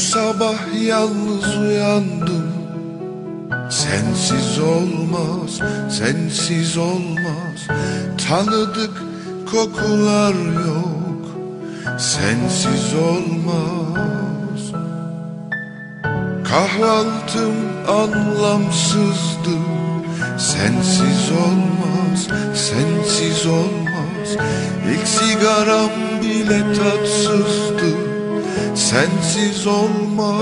sabah yalnız uyandım. Sensiz olmaz, sensiz olmaz. Tanıdık kokular yok Sensiz olmaz. Kahvaltım anlamsızdı Sensiz olmaz, sensiz olmaz. İlk sigaram bile tatsızdı Sensiz olmaz.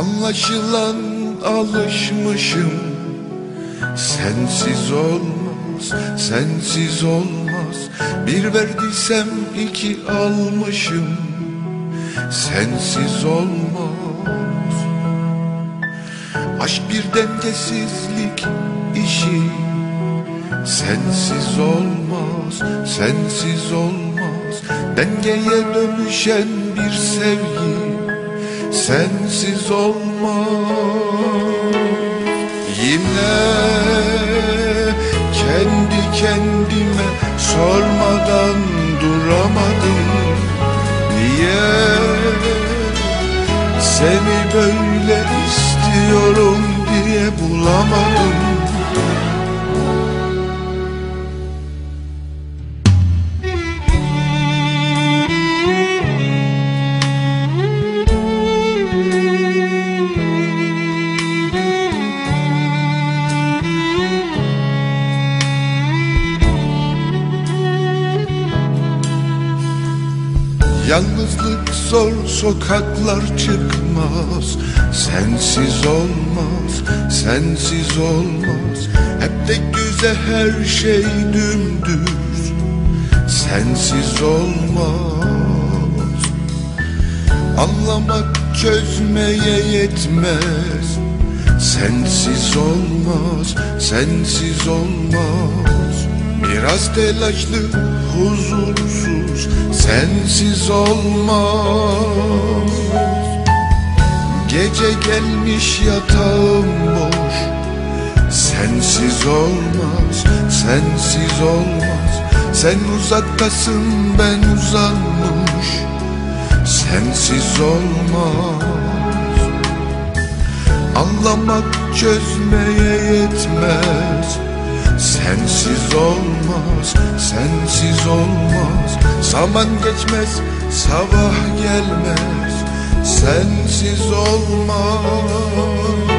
Anlaşılan alışmışım. Sensiz olmaz, sensiz olmaz Bir verdiysem iki almışım. Sensiz olmaz. Aşk bir dengesizlik işi. Sensiz olmaz, sensiz olmaz. Dengeye dönüşen bir sevgi. Sensiz olmaz. Yine kendi kendime sormadan duramadım Niye Yalnızlık zor sokaklar çıkmaz. Sensiz olmaz, sensiz olmaz. Hep de güzel her şey dümdüz. Sensiz olmaz. Anlamak çözmeye yetmez. Sensiz olmaz, sensiz olmaz Biraz telaşlı, huzursuz, sensiz olmaz. Gece gelmiş yatağım boş. Sensiz olmaz, sensiz olmaz. Sen uzaktasın ben uzanmış. Sensiz olmaz. Anlamak çözmeye yetmez Sensiz olmaz, sensiz olmaz. Zaman geçmez, sabah gelmez. Sensiz olmaz